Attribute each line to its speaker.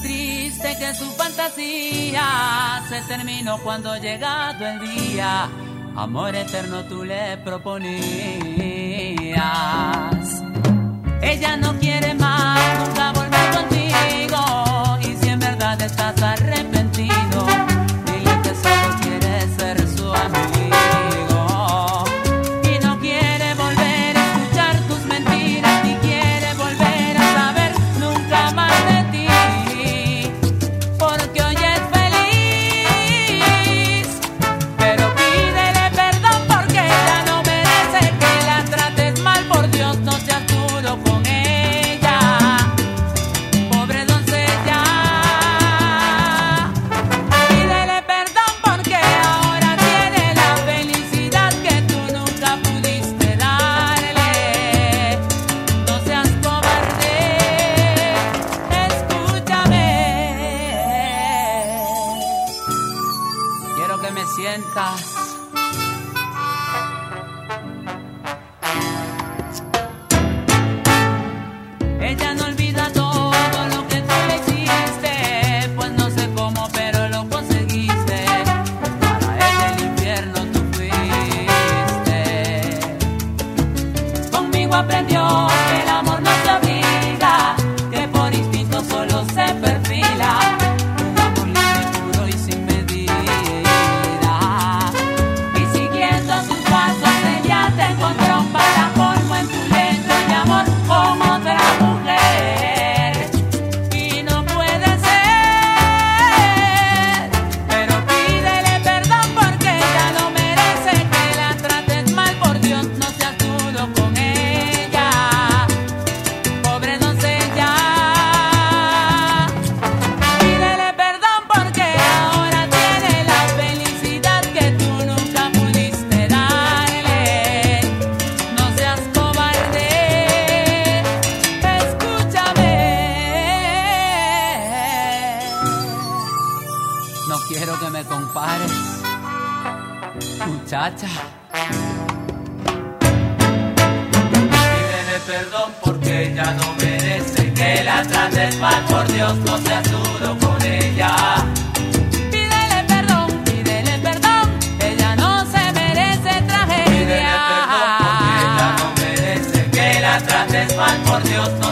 Speaker 1: triste, que su fantasía se terminó cuando llegado el día, amor eterno tú le proponías. Ella no quiere And sientas Quiero que me compares, muchacha. Pídele perdón porque ella no merece que la trates mal. Por Dios, no seas duro con ella. Pídele perdón, pídele perdón. Ella no se merece tragedia. Pídele perdón porque ella no merece que la trates mal. Por Dios, no